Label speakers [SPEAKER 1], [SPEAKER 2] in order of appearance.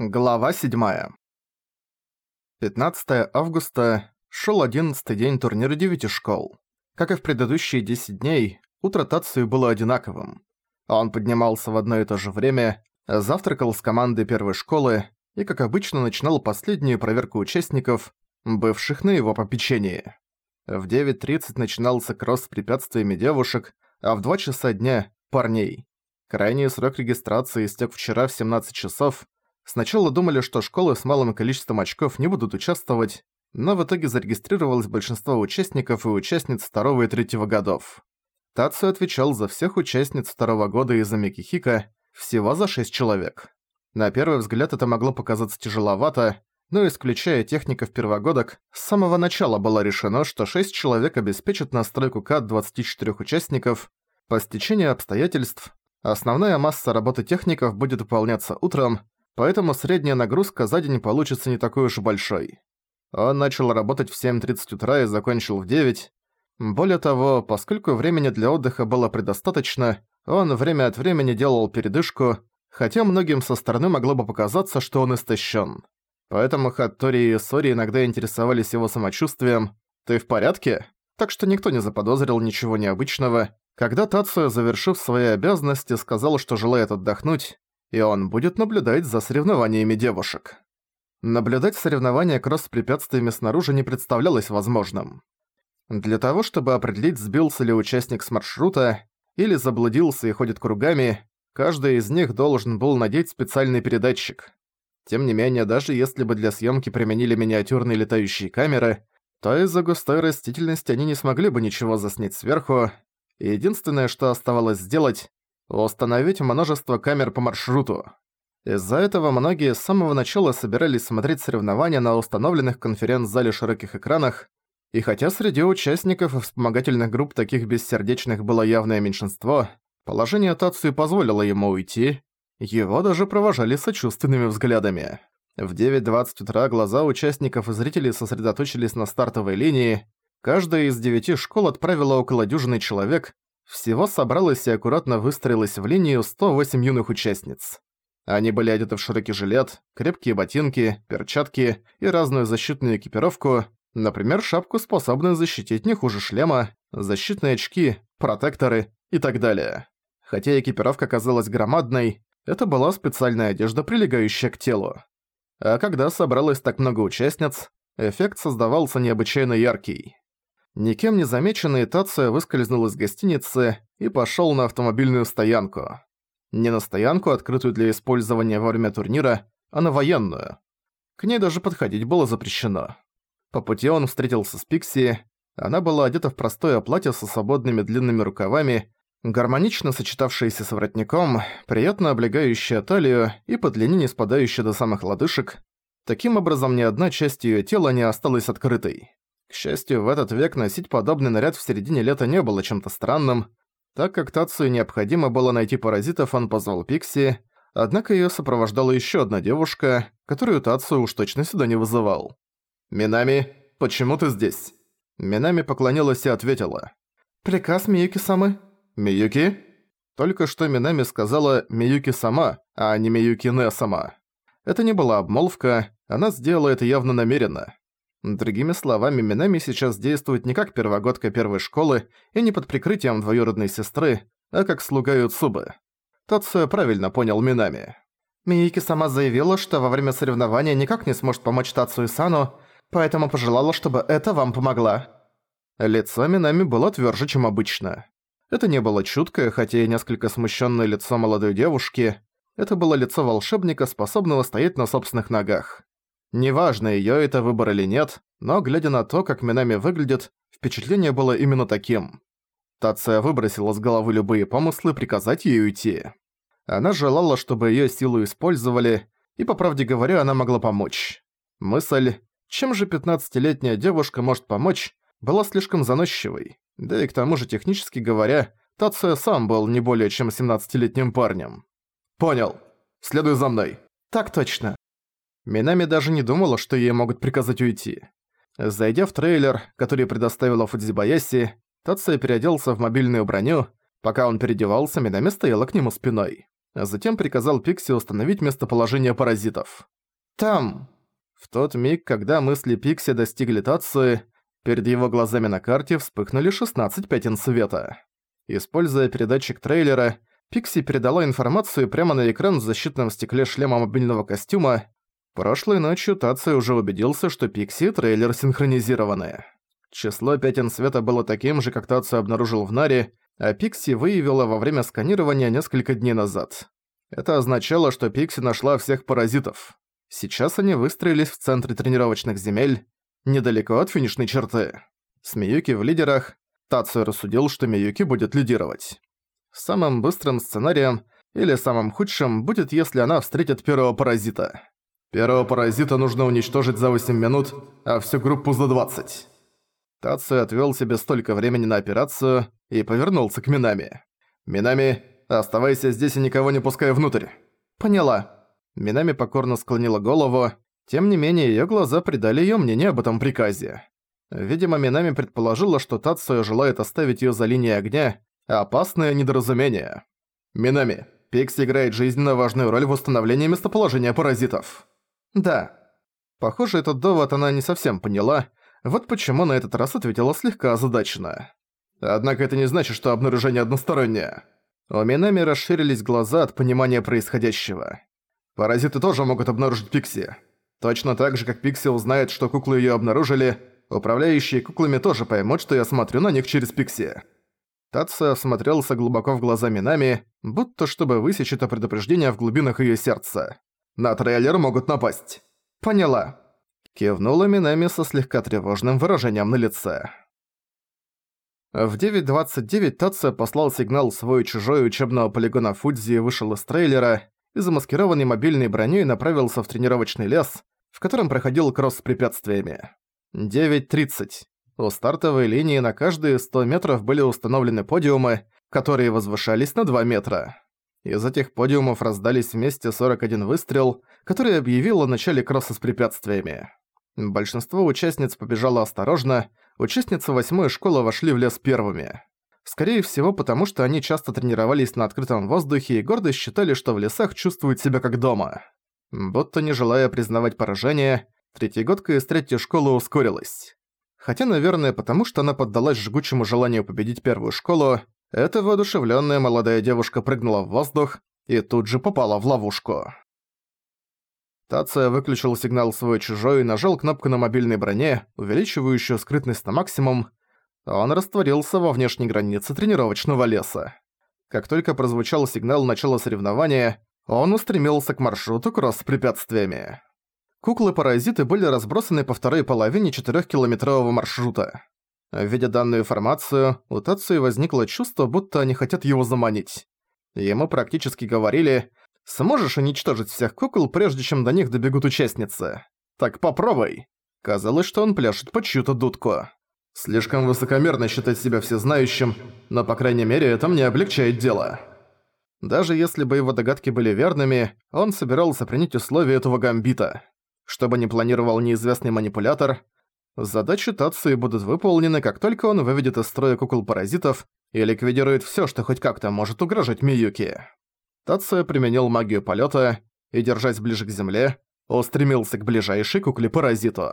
[SPEAKER 1] Глава 7. 15 августа шел 11 день турнира девяти школ. Как и в предыдущие 10 дней, утро Тацию было одинаковым. Он поднимался в одно и то же время, завтракал с командой первой школы и, как обычно, начинал последнюю проверку участников, бывших на его попечении. В 9.30 начинался кросс с препятствиями девушек, а в 2 часа дня – парней. Крайний срок регистрации истек вчера в 17 часов, Сначала думали, что школы с малым количеством очков не будут участвовать, но в итоге зарегистрировалось большинство участников и участниц второго и третьего годов. Тацу отвечал за всех участниц второго года из-за Микихика, всего за шесть человек. На первый взгляд это могло показаться тяжеловато, но исключая техников первогодок, с самого начала было решено, что шесть человек обеспечат настройку КАТ 24 участников. По стечению обстоятельств, основная масса работы техников будет выполняться утром, поэтому средняя нагрузка за день получится не такой уж большой. Он начал работать в 7.30 утра и закончил в 9. Более того, поскольку времени для отдыха было предостаточно, он время от времени делал передышку, хотя многим со стороны могло бы показаться, что он истощен. Поэтому Хаттори и Сори иногда интересовались его самочувствием. «Ты в порядке?» Так что никто не заподозрил ничего необычного. Когда Тацуя, завершив свои обязанности, сказал, что желает отдохнуть, и он будет наблюдать за соревнованиями девушек. Наблюдать соревнования кросс с препятствиями снаружи не представлялось возможным. Для того, чтобы определить, сбился ли участник с маршрута или заблудился и ходит кругами, каждый из них должен был надеть специальный передатчик. Тем не менее, даже если бы для съемки применили миниатюрные летающие камеры, то из-за густой растительности они не смогли бы ничего заснять сверху, единственное, что оставалось сделать, установить множество камер по маршруту. Из-за этого многие с самого начала собирались смотреть соревнования на установленных конференц-зале широких экранах, и хотя среди участников и вспомогательных групп таких бессердечных было явное меньшинство, положение Тацию позволило ему уйти, его даже провожали сочувственными взглядами. В 9.20 утра глаза участников и зрителей сосредоточились на стартовой линии, каждая из девяти школ отправила около дюжины человек, всего собралось и аккуратно выстроилось в линию 108 юных участниц. Они были одеты в широкий жилет, крепкие ботинки, перчатки и разную защитную экипировку, например, шапку, способную защитить не хуже шлема, защитные очки, протекторы и так далее. Хотя экипировка казалась громадной, это была специальная одежда, прилегающая к телу. А когда собралось так много участниц, эффект создавался необычайно яркий. Никем не замеченный Тация выскользнул из гостиницы и пошёл на автомобильную стоянку. Не на стоянку, открытую для использования во время турнира, а на военную. К ней даже подходить было запрещено. По пути он встретился с Пикси. Она была одета в простое платье со свободными длинными рукавами, гармонично сочетавшееся с воротником, приятно облегающее талию и по длине не спадающее до самых лодыжек. Таким образом, ни одна часть её тела не осталась открытой. К счастью, в этот век носить подобный наряд в середине лета не было чем-то странным. Так как Тацию необходимо было найти паразитов, он позвал Пикси, однако её сопровождала ещё одна девушка, которую Тацию уж точно сюда не вызывал. «Минами, почему ты здесь?» Минами поклонилась и ответила. «Приказ Миюки-самы». «Миюки?» Только что Минами сказала «Миюки сама», а не «Миюки не сама». Это не была обмолвка, она сделала это явно намеренно. Другими словами, Минами сейчас действует не как первогодка первой школы и не под прикрытием двоюродной сестры, а как слуга Юцубы. Тацуя правильно понял Минами. Миики сама заявила, что во время соревнования никак не сможет помочь Тацию Сану, поэтому пожелала, чтобы это вам помогла. Лицо Минами было твёрже, чем обычно. Это не было чуткое, хотя и несколько смущенное лицо молодой девушки. Это было лицо волшебника, способного стоять на собственных ногах. Неважно, её это выбор или нет, но глядя на то, как Минами выглядит, впечатление было именно таким. Тация выбросила с головы любые помыслы приказать ей уйти. Она желала, чтобы её силу использовали, и, по правде говоря, она могла помочь. Мысль, чем же 15-летняя девушка может помочь, была слишком заносчивой. Да и к тому же, технически говоря, Тация сам был не более чем 17-летним парнем. «Понял. Следуй за мной». «Так точно». Минами даже не думала, что ей могут приказать уйти. Зайдя в трейлер, который предоставила Фудзибаяси, Тация переоделся в мобильную броню. Пока он переодевался, Минами стояла к нему спиной. затем приказал Пикси установить местоположение паразитов. «Там!» В тот миг, когда мысли Пикси достигли Тацуи, перед его глазами на карте вспыхнули 16 пятен света. Используя передатчик трейлера, Пикси передала информацию прямо на экран в защитном стекле шлема мобильного костюма. Прошлой ночью Тацуя уже убедился, что Пикси и трейлер синхронизированы. Число пятен света было таким же, как Тацуя обнаружил в Наре, а Пикси выявила во время сканирования несколько дней назад. Это означало, что Пикси нашла всех паразитов. Сейчас они выстроились в центре тренировочных земель, недалеко от финишной черты. С Миюки в лидерах, Тацуя рассудил, что Миюки будет лидировать. Самым быстрым сценарием, или самым худшим, будет, если она встретит первого паразита. Первого паразита нужно уничтожить за 8 минут, а всю группу за 20. Тацуя отвёл себе столько времени на операцию и повернулся к Минами. «Минами, оставайся здесь и никого не пускай внутрь». «Поняла». Минами покорно склонила голову, тем не менее её глаза придали её мнение об этом приказе. Видимо, Минами предположила, что Тацуя желает оставить её за линией огня, опасное недоразумение. «Минами, Пикси играет жизненно важную роль в установлении местоположения паразитов». «Да». Похоже, этот довод она не совсем поняла, вот почему на этот раз ответила слегка озадаченно. Однако это не значит, что обнаружение одностороннее. У Минами расширились глаза от понимания происходящего. Паразиты тоже могут обнаружить Пикси. Точно так же, как Пикси узнает, что куклы её обнаружили, управляющие куклами тоже поймут, что я смотрю на них через Пикси. Татсо осмотрелся глубоко в глаза Минами, будто чтобы высечь это предупреждение в глубинах её сердца. На трейлер могут напасть. Поняла. Кивнула Минами со слегка тревожным выражением на лице. В 9.29 Татсо послал сигнал свой-чужой учебного полигона Фудзи и вышел из трейлера и замаскированный мобильной броней направился в тренировочный лес, в котором проходил кросс с препятствиями. 9.30. У стартовой линии на каждые 100 метров были установлены подиумы, которые возвышались на 2 метра. Из этих подиумов раздались вместе 41 выстрел, который объявил о начале кросса с препятствиями. Большинство участниц побежало осторожно, участницы восьмой школы вошли в лес первыми. Скорее всего, потому что они часто тренировались на открытом воздухе и гордо считали, что в лесах чувствуют себя как дома. Будто не желая признавать поражение, третьегодка из третьей школы ускорилась. Хотя, наверное, потому что она поддалась жгучему желанию победить первую школу, эта воодушевленная молодая девушка прыгнула в воздух и тут же попала в ловушку. Тация выключил сигнал свой-чужой и нажал кнопку на мобильной броне, увеличивающую скрытность на максимум. Он растворился во внешней границе тренировочного леса. Как только прозвучал сигнал начала соревнования, он устремился к маршруту кросс с препятствиями. Куклы-паразиты были разбросаны по второй половине 4-километрового маршрута. Видя данную информацию, у Тацуи возникло чувство, будто они хотят его заманить. Ему практически говорили Сможешь уничтожить всех кукол, прежде чем до них добегут участницы? Так попробуй. Казалось, что он пляшет под чью-то дудку. Слишком высокомерно считать себя всезнающим, но, по крайней мере, это мне облегчает дело. Даже если бы его догадки были верными, он собирался принять условия этого гамбита. Что бы ни планировал неизвестный манипулятор, задачи Тации будут выполнены, как только он выведет из строя кукол-паразитов и ликвидирует всё, что хоть как-то может угрожать Миюки. Тация применил магию полета и, держась ближе к земле, устремился к ближайшей кукле-паразиту.